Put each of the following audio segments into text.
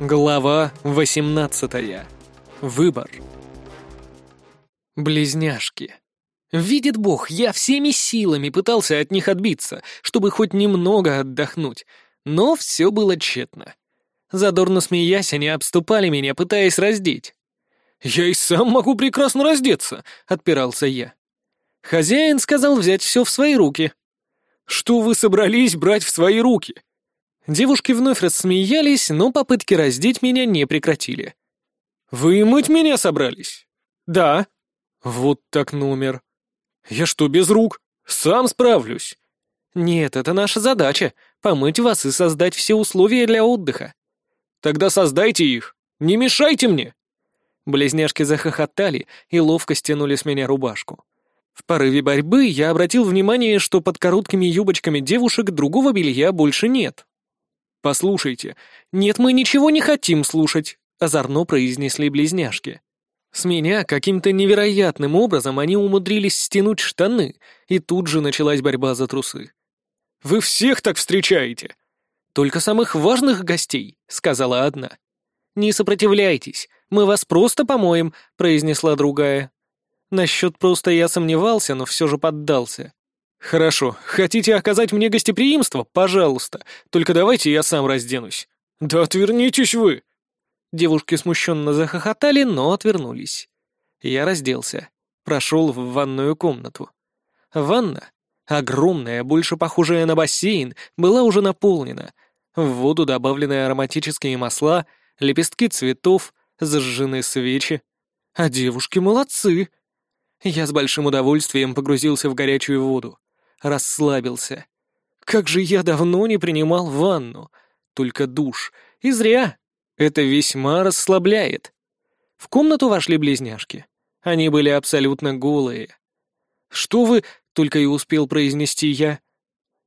Глава 18. Выбор. Близняшки. Видит Бог, я всеми силами пытался от них отбиться, чтобы хоть немного отдохнуть, но все было тщетно. Задорно смеясь, они обступали меня, пытаясь раздеть. «Я и сам могу прекрасно раздеться», — отпирался я. Хозяин сказал взять все в свои руки. «Что вы собрались брать в свои руки?» Девушки вновь рассмеялись, но попытки раздеть меня не прекратили. «Вы мыть меня собрались?» «Да». «Вот так номер». «Я что, без рук? Сам справлюсь». «Нет, это наша задача — помыть вас и создать все условия для отдыха». «Тогда создайте их. Не мешайте мне». Близняшки захохотали и ловко стянули с меня рубашку. В порыве борьбы я обратил внимание, что под короткими юбочками девушек другого белья больше нет. «Послушайте, нет, мы ничего не хотим слушать», — озорно произнесли близняшки. С меня каким-то невероятным образом они умудрились стянуть штаны, и тут же началась борьба за трусы. «Вы всех так встречаете!» «Только самых важных гостей», — сказала одна. «Не сопротивляйтесь, мы вас просто помоем», — произнесла другая. Насчет просто я сомневался, но все же поддался. «Хорошо. Хотите оказать мне гостеприимство? Пожалуйста. Только давайте я сам разденусь». «Да отвернитесь вы!» Девушки смущенно захохотали, но отвернулись. Я разделся. Прошел в ванную комнату. Ванна, огромная, больше похожая на бассейн, была уже наполнена. В воду добавлены ароматические масла, лепестки цветов, зажжены свечи. А девушки молодцы. Я с большим удовольствием погрузился в горячую воду расслабился. Как же я давно не принимал ванну, только душ, и зря. Это весьма расслабляет. В комнату вошли близняшки. Они были абсолютно голые. «Что вы?» — только и успел произнести я.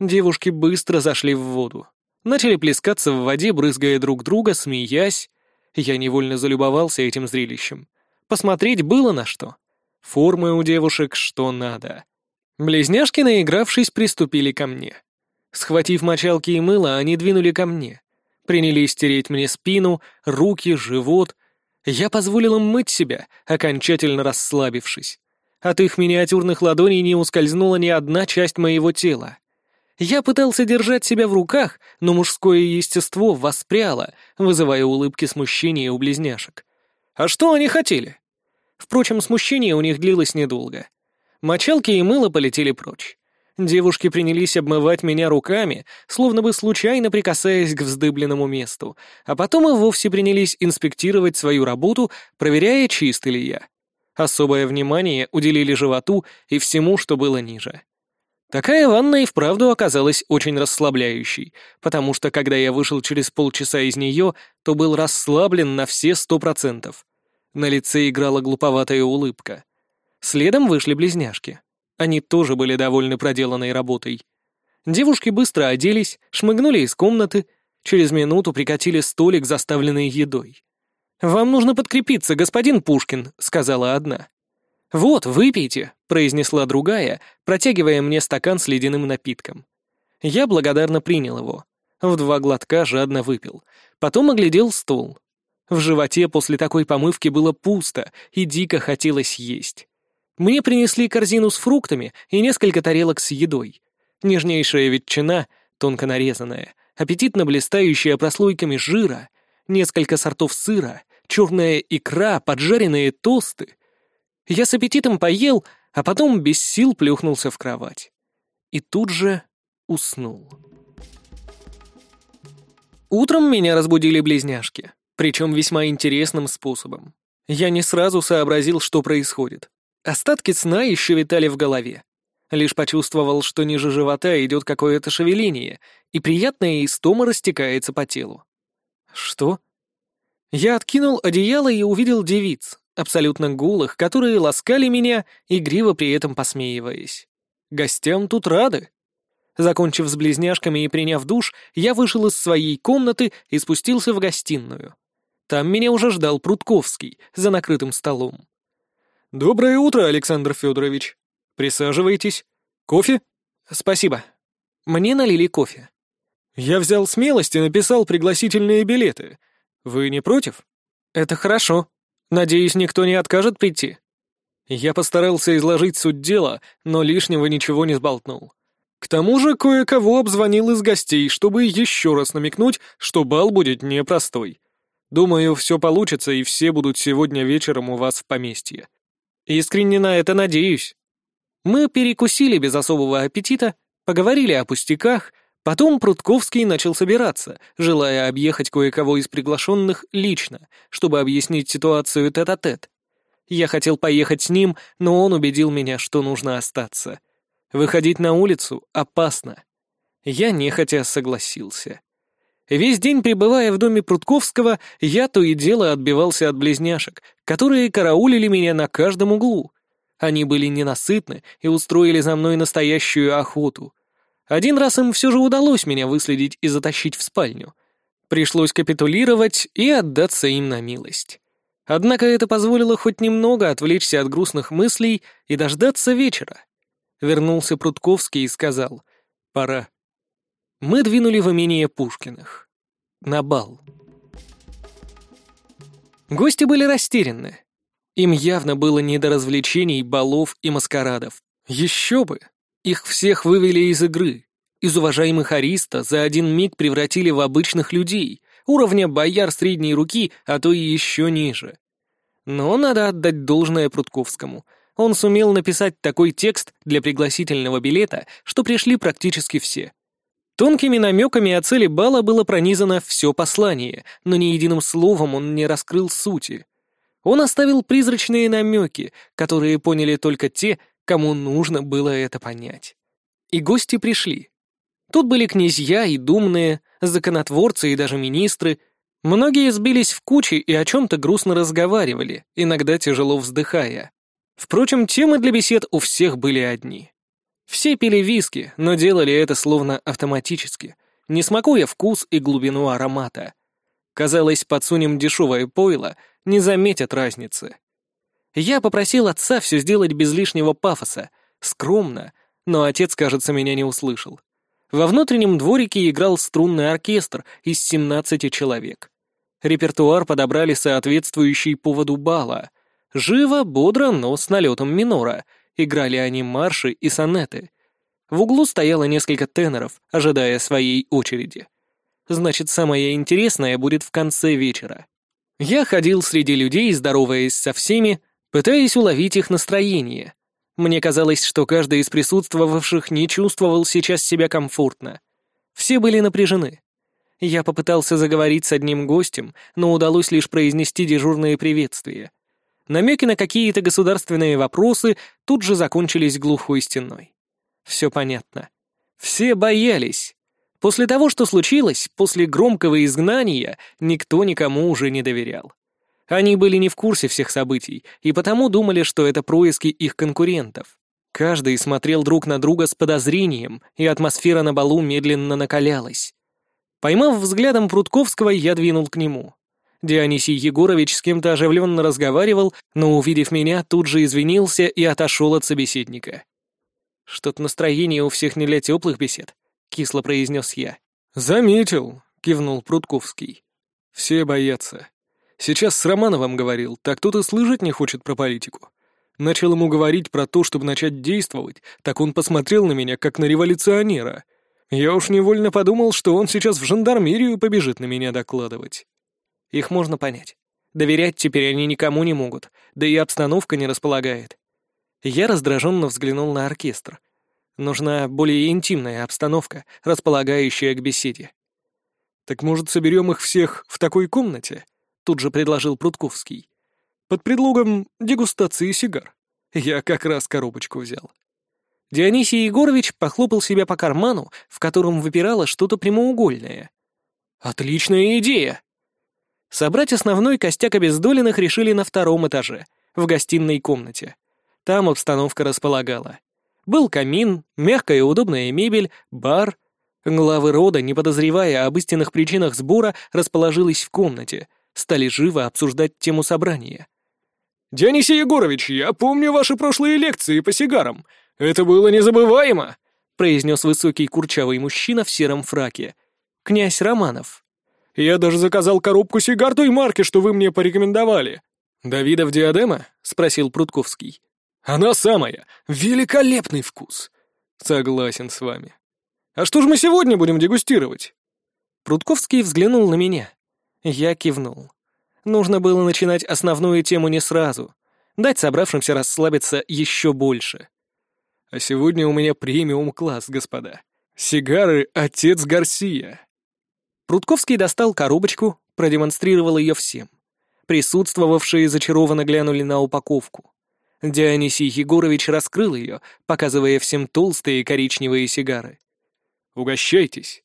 Девушки быстро зашли в воду. Начали плескаться в воде, брызгая друг друга, смеясь. Я невольно залюбовался этим зрелищем. Посмотреть было на что. Формы у девушек что надо. Близняшки, наигравшись, приступили ко мне. Схватив мочалки и мыло, они двинули ко мне. Принялись тереть мне спину, руки, живот. Я позволил им мыть себя, окончательно расслабившись. От их миниатюрных ладоней не ускользнула ни одна часть моего тела. Я пытался держать себя в руках, но мужское естество воспряло, вызывая улыбки смущения у близняшек. А что они хотели? Впрочем, смущение у них длилось недолго. Мочалки и мыло полетели прочь. Девушки принялись обмывать меня руками, словно бы случайно прикасаясь к вздыбленному месту, а потом и вовсе принялись инспектировать свою работу, проверяя, чист ли я. Особое внимание уделили животу и всему, что было ниже. Такая ванна и вправду оказалась очень расслабляющей, потому что, когда я вышел через полчаса из нее, то был расслаблен на все сто процентов. На лице играла глуповатая улыбка. Следом вышли близняшки. Они тоже были довольны проделанной работой. Девушки быстро оделись, шмыгнули из комнаты, через минуту прикатили столик, заставленный едой. «Вам нужно подкрепиться, господин Пушкин», — сказала одна. «Вот, выпейте», — произнесла другая, протягивая мне стакан с ледяным напитком. Я благодарно принял его. В два глотка жадно выпил. Потом оглядел стол. В животе после такой помывки было пусто, и дико хотелось есть. Мне принесли корзину с фруктами и несколько тарелок с едой. Нежнейшая ветчина, тонко нарезанная, аппетитно блистающая прослойками жира, несколько сортов сыра, черная икра, поджаренные тосты. Я с аппетитом поел, а потом без сил плюхнулся в кровать. И тут же уснул. Утром меня разбудили близняшки, причем весьма интересным способом. Я не сразу сообразил, что происходит. Остатки сна еще витали в голове. Лишь почувствовал, что ниже живота идет какое-то шевеление, и приятная истома растекается по телу. Что? Я откинул одеяло и увидел девиц, абсолютно голых, которые ласкали меня, игриво при этом посмеиваясь. Гостям тут рады. Закончив с близняшками и приняв душ, я вышел из своей комнаты и спустился в гостиную. Там меня уже ждал Прутковский за накрытым столом. «Доброе утро, Александр Федорович. Присаживайтесь. Кофе?» «Спасибо. Мне налили кофе». «Я взял смелость и написал пригласительные билеты. «Вы не против?» «Это хорошо. Надеюсь, никто не откажет прийти». Я постарался изложить суть дела, но лишнего ничего не сболтнул. К тому же кое-кого обзвонил из гостей, чтобы еще раз намекнуть, что бал будет непростой. Думаю, все получится, и все будут сегодня вечером у вас в поместье. Искренне на это надеюсь. Мы перекусили без особого аппетита, поговорили о пустяках, потом Прутковский начал собираться, желая объехать кое-кого из приглашенных лично, чтобы объяснить ситуацию тет-а-тет. -тет. Я хотел поехать с ним, но он убедил меня, что нужно остаться. Выходить на улицу опасно. Я нехотя согласился. Весь день пребывая в доме Прутковского, я то и дело отбивался от близняшек, которые караулили меня на каждом углу. Они были ненасытны и устроили за мной настоящую охоту. Один раз им все же удалось меня выследить и затащить в спальню. Пришлось капитулировать и отдаться им на милость. Однако это позволило хоть немного отвлечься от грустных мыслей и дождаться вечера. Вернулся Прутковский и сказал «Пора». Мы двинули в имение Пушкиных. На бал. Гости были растеряны. Им явно было не до развлечений, балов и маскарадов. Еще бы! Их всех вывели из игры. Из уважаемых ариста за один миг превратили в обычных людей, уровня бояр средней руки, а то и еще ниже. Но надо отдать должное Прутковскому — он сумел написать такой текст для пригласительного билета, что пришли практически все. Тонкими намеками о цели бала было пронизано все послание, но ни единым словом он не раскрыл сути. Он оставил призрачные намеки, которые поняли только те, кому нужно было это понять. И гости пришли. Тут были князья и думные, законотворцы и даже министры. Многие сбились в кучи и о чем-то грустно разговаривали, иногда тяжело вздыхая. Впрочем, темы для бесед у всех были одни. Все пили виски, но делали это словно автоматически, не смакуя вкус и глубину аромата. Казалось, подсунем дешевое пойло, не заметят разницы. Я попросил отца все сделать без лишнего пафоса, скромно, но отец, кажется, меня не услышал. Во внутреннем дворике играл струнный оркестр из 17 человек. Репертуар подобрали соответствующий поводу бала — Живо, бодро, но с налетом минора. Играли они марши и сонеты. В углу стояло несколько теноров, ожидая своей очереди. Значит, самое интересное будет в конце вечера. Я ходил среди людей, здороваясь со всеми, пытаясь уловить их настроение. Мне казалось, что каждый из присутствовавших не чувствовал сейчас себя комфортно. Все были напряжены. Я попытался заговорить с одним гостем, но удалось лишь произнести дежурные приветствия. Намеки на какие-то государственные вопросы тут же закончились глухой стеной. Все понятно. Все боялись. После того, что случилось, после громкого изгнания, никто никому уже не доверял. Они были не в курсе всех событий, и потому думали, что это происки их конкурентов. Каждый смотрел друг на друга с подозрением, и атмосфера на балу медленно накалялась. Поймав взглядом Прутковского, я двинул к нему. Дионисий Егорович с кем-то оживленно разговаривал, но, увидев меня, тут же извинился и отошел от собеседника. «Что-то настроение у всех не для теплых бесед», — кисло произнес я. «Заметил», — кивнул Прутковский. «Все боятся. Сейчас с Романовым говорил, так тот и слышать не хочет про политику. Начал ему говорить про то, чтобы начать действовать, так он посмотрел на меня, как на революционера. Я уж невольно подумал, что он сейчас в жандармерию побежит на меня докладывать. Их можно понять. Доверять теперь они никому не могут, да и обстановка не располагает. Я раздраженно взглянул на оркестр. Нужна более интимная обстановка, располагающая к беседе. «Так, может, соберем их всех в такой комнате?» — тут же предложил Прутковский. «Под предлогом дегустации сигар. Я как раз коробочку взял». Дионисий Егорович похлопал себя по карману, в котором выпирало что-то прямоугольное. «Отличная идея!» Собрать основной костяк обездоленных решили на втором этаже, в гостиной комнате. Там обстановка располагала. Был камин, мягкая и удобная мебель, бар. Главы рода, не подозревая об истинных причинах сбора, расположились в комнате, стали живо обсуждать тему собрания. «Дионисий Егорович, я помню ваши прошлые лекции по сигарам. Это было незабываемо!» произнес высокий курчавый мужчина в сером фраке. «Князь Романов». Я даже заказал коробку сигар той марки, что вы мне порекомендовали». «Давидов диадема?» — спросил Прутковский. «Она самая. Великолепный вкус». «Согласен с вами. А что же мы сегодня будем дегустировать?» Прутковский взглянул на меня. Я кивнул. Нужно было начинать основную тему не сразу. Дать собравшимся расслабиться еще больше. «А сегодня у меня премиум-класс, господа. Сигары «Отец Гарсия». Прутковский достал коробочку, продемонстрировал ее всем. Присутствовавшие зачарованно глянули на упаковку. Дионисий Егорович раскрыл ее, показывая всем толстые коричневые сигары. «Угощайтесь».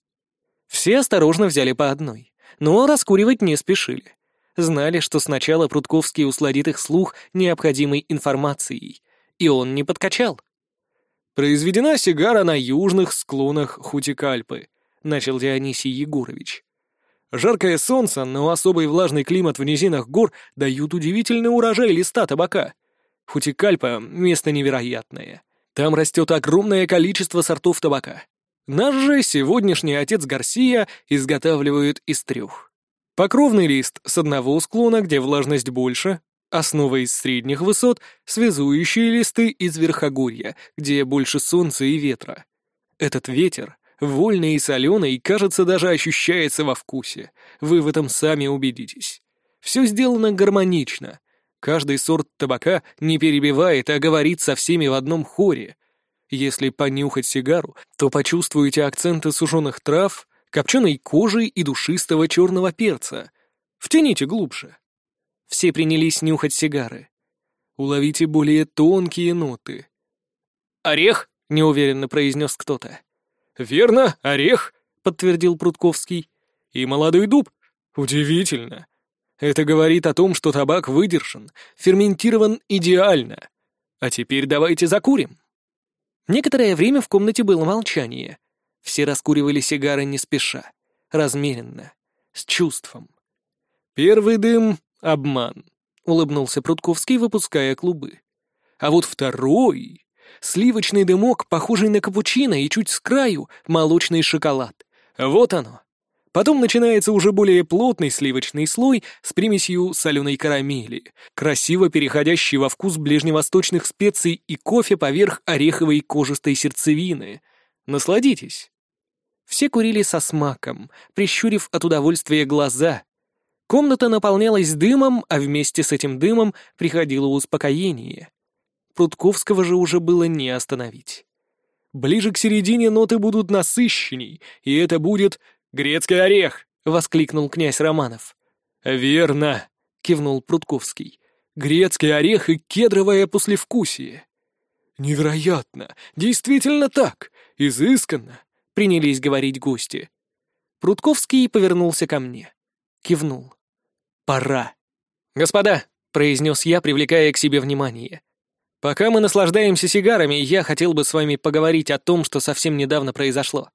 Все осторожно взяли по одной, но раскуривать не спешили. Знали, что сначала Прутковский усладит их слух необходимой информацией, и он не подкачал. «Произведена сигара на южных склонах Хутикальпы», — начал Дионисий Егорович. «Жаркое солнце, но особый влажный климат в низинах гор дают удивительный урожай листа табака. Хутикальпа — место невероятное. Там растет огромное количество сортов табака. Наш же сегодняшний отец Гарсия изготавливают из трех. Покровный лист с одного склона, где влажность больше, основа из средних высот, связующие листы из верхогорья, где больше солнца и ветра. Этот ветер, вольный и соленый, кажется, даже ощущается во вкусе. Вы в этом сами убедитесь. Все сделано гармонично. Каждый сорт табака не перебивает, а говорит со всеми в одном хоре. Если понюхать сигару, то почувствуете акценты сушеных трав, копченой кожи и душистого черного перца. Втяните глубже. Все принялись нюхать сигары. Уловите более тонкие ноты. «Орех?» — неуверенно произнес кто-то. «Верно, орех», — подтвердил Прутковский. «И молодой дуб. Удивительно. Это говорит о том, что табак выдержан, ферментирован идеально. А теперь давайте закурим». Некоторое время в комнате было молчание. Все раскуривали сигары не спеша, размеренно, с чувством. Первый дым Обман. Улыбнулся Прудковский, выпуская клубы. А вот второй... Сливочный дымок, похожий на капучино, и чуть с краю молочный шоколад. Вот оно. Потом начинается уже более плотный сливочный слой с примесью соленой карамели, красиво переходящий во вкус ближневосточных специй и кофе поверх ореховой кожистой сердцевины. Насладитесь. Все курили со смаком, прищурив от удовольствия глаза, Комната наполнялась дымом, а вместе с этим дымом приходило успокоение. Прутковского же уже было не остановить. Ближе к середине ноты будут насыщенней, и это будет «Грецкий орех!» — воскликнул князь Романов. «Верно!» — кивнул Прутковский. «Грецкий орех и кедровое послевкусие!» «Невероятно! Действительно так! Изысканно!» — принялись говорить гости. Прутковский повернулся ко мне. Кивнул пора. «Господа», — произнес я, привлекая к себе внимание, «пока мы наслаждаемся сигарами, я хотел бы с вами поговорить о том, что совсем недавно произошло».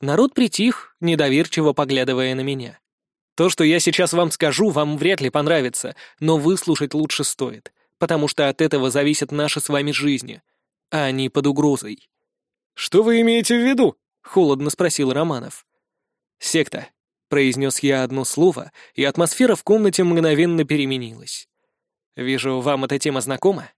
Народ притих, недоверчиво поглядывая на меня. То, что я сейчас вам скажу, вам вряд ли понравится, но выслушать лучше стоит, потому что от этого зависят наши с вами жизни, а они под угрозой. «Что вы имеете в виду?» — холодно спросил Романов. «Секта», — произнес я одно слово, и атмосфера в комнате мгновенно переменилась. «Вижу, вам эта тема знакома?»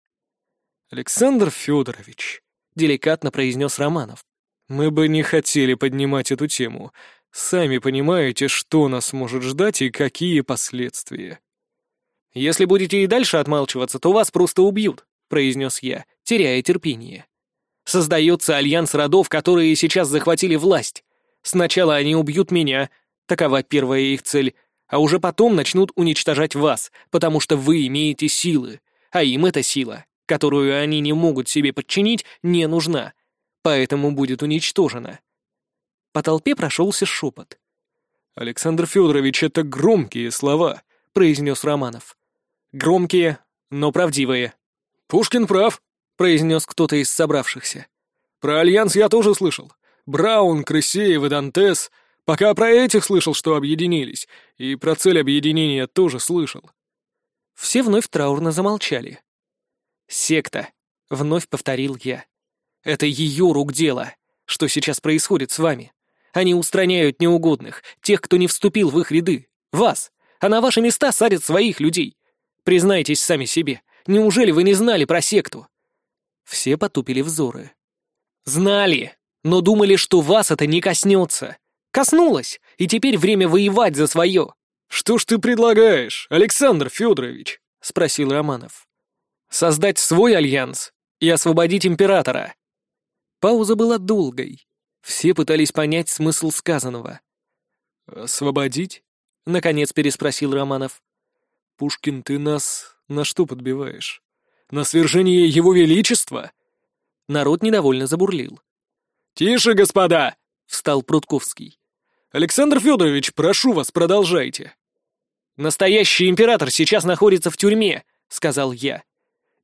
«Александр Федорович», — деликатно произнес Романов, «мы бы не хотели поднимать эту тему. Сами понимаете, что нас может ждать и какие последствия». «Если будете и дальше отмалчиваться, то вас просто убьют», — произнес я, теряя терпение. «Создается альянс родов, которые сейчас захватили власть. Сначала они убьют меня, Такова первая их цель, а уже потом начнут уничтожать вас, потому что вы имеете силы, а им эта сила, которую они не могут себе подчинить, не нужна, поэтому будет уничтожена. По толпе прошелся шепот. «Александр Федорович, это громкие слова», — произнес Романов. «Громкие, но правдивые». «Пушкин прав», — произнес кто-то из собравшихся. «Про Альянс я тоже слышал. Браун, Крысеев и Дантес Пока про этих слышал, что объединились, и про цель объединения тоже слышал. Все вновь траурно замолчали. «Секта», — вновь повторил я. «Это ее рук дело. Что сейчас происходит с вами? Они устраняют неугодных, тех, кто не вступил в их ряды. Вас. А на ваши места садят своих людей. Признайтесь сами себе, неужели вы не знали про секту?» Все потупили взоры. «Знали, но думали, что вас это не коснется. Коснулось, и теперь время воевать за свое». «Что ж ты предлагаешь, Александр Федорович?» — спросил Романов. «Создать свой альянс и освободить императора». Пауза была долгой. Все пытались понять смысл сказанного. «Освободить?» — наконец переспросил Романов. «Пушкин, ты нас на что подбиваешь? На свержение его величества?» Народ недовольно забурлил. «Тише, господа!» — встал Прутковский. «Александр Федорович, прошу вас, продолжайте». «Настоящий император сейчас находится в тюрьме», — сказал я.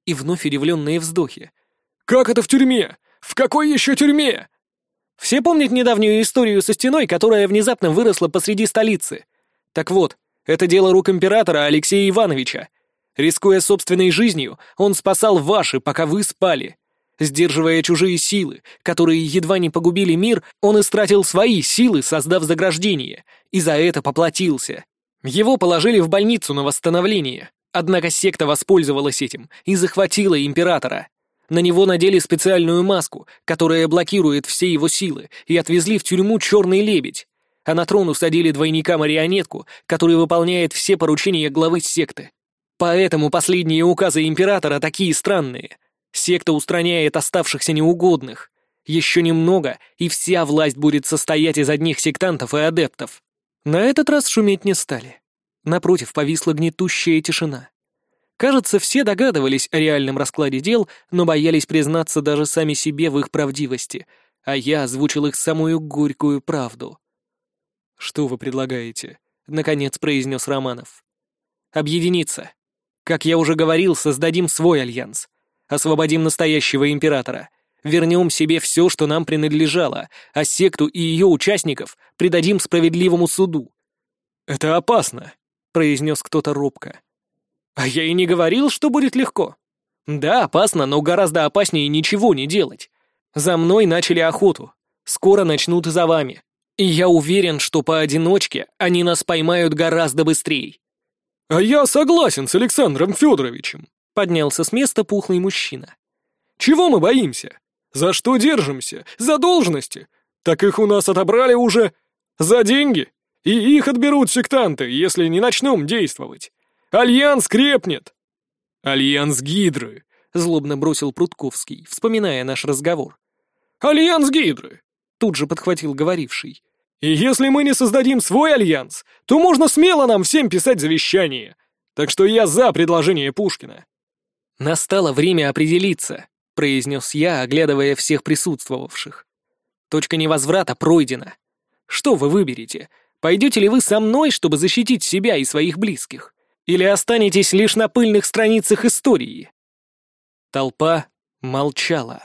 И вновь удивленные вздохи. «Как это в тюрьме? В какой еще тюрьме?» Все помнят недавнюю историю со стеной, которая внезапно выросла посреди столицы. Так вот, это дело рук императора Алексея Ивановича. Рискуя собственной жизнью, он спасал ваши, пока вы спали. Сдерживая чужие силы, которые едва не погубили мир, он истратил свои силы, создав заграждение, и за это поплатился. Его положили в больницу на восстановление, однако секта воспользовалась этим и захватила императора. На него надели специальную маску, которая блокирует все его силы, и отвезли в тюрьму «Черный лебедь». А на трон усадили двойника-марионетку, который выполняет все поручения главы секты. Поэтому последние указы императора такие странные. Секта устраняет оставшихся неугодных. Еще немного, и вся власть будет состоять из одних сектантов и адептов. На этот раз шуметь не стали. Напротив, повисла гнетущая тишина. Кажется, все догадывались о реальном раскладе дел, но боялись признаться даже сами себе в их правдивости, а я озвучил их самую горькую правду. «Что вы предлагаете?» — наконец произнес Романов. «Объединиться. Как я уже говорил, создадим свой альянс. Освободим настоящего императора. Вернем себе все, что нам принадлежало, а секту и ее участников предадим справедливому суду». «Это опасно», — произнес кто-то робко. А я и не говорил, что будет легко. Да, опасно, но гораздо опаснее ничего не делать. За мной начали охоту. Скоро начнут и за вами. И я уверен, что поодиночке они нас поймают гораздо быстрее. «А я согласен с Александром Федоровичем», — поднялся с места пухлый мужчина. «Чего мы боимся? За что держимся? За должности? Так их у нас отобрали уже. За деньги? И их отберут сектанты, если не начнем действовать. Альянс крепнет!» «Альянс Гидры!» — злобно бросил Прутковский, вспоминая наш разговор. «Альянс Гидры!» — тут же подхватил говоривший. «И если мы не создадим свой альянс, то можно смело нам всем писать завещание. Так что я за предложение Пушкина». «Настало время определиться», — произнес я, оглядывая всех присутствовавших. «Точка невозврата пройдена. Что вы выберете? Пойдете ли вы со мной, чтобы защитить себя и своих близких? Или останетесь лишь на пыльных страницах истории?» Толпа молчала.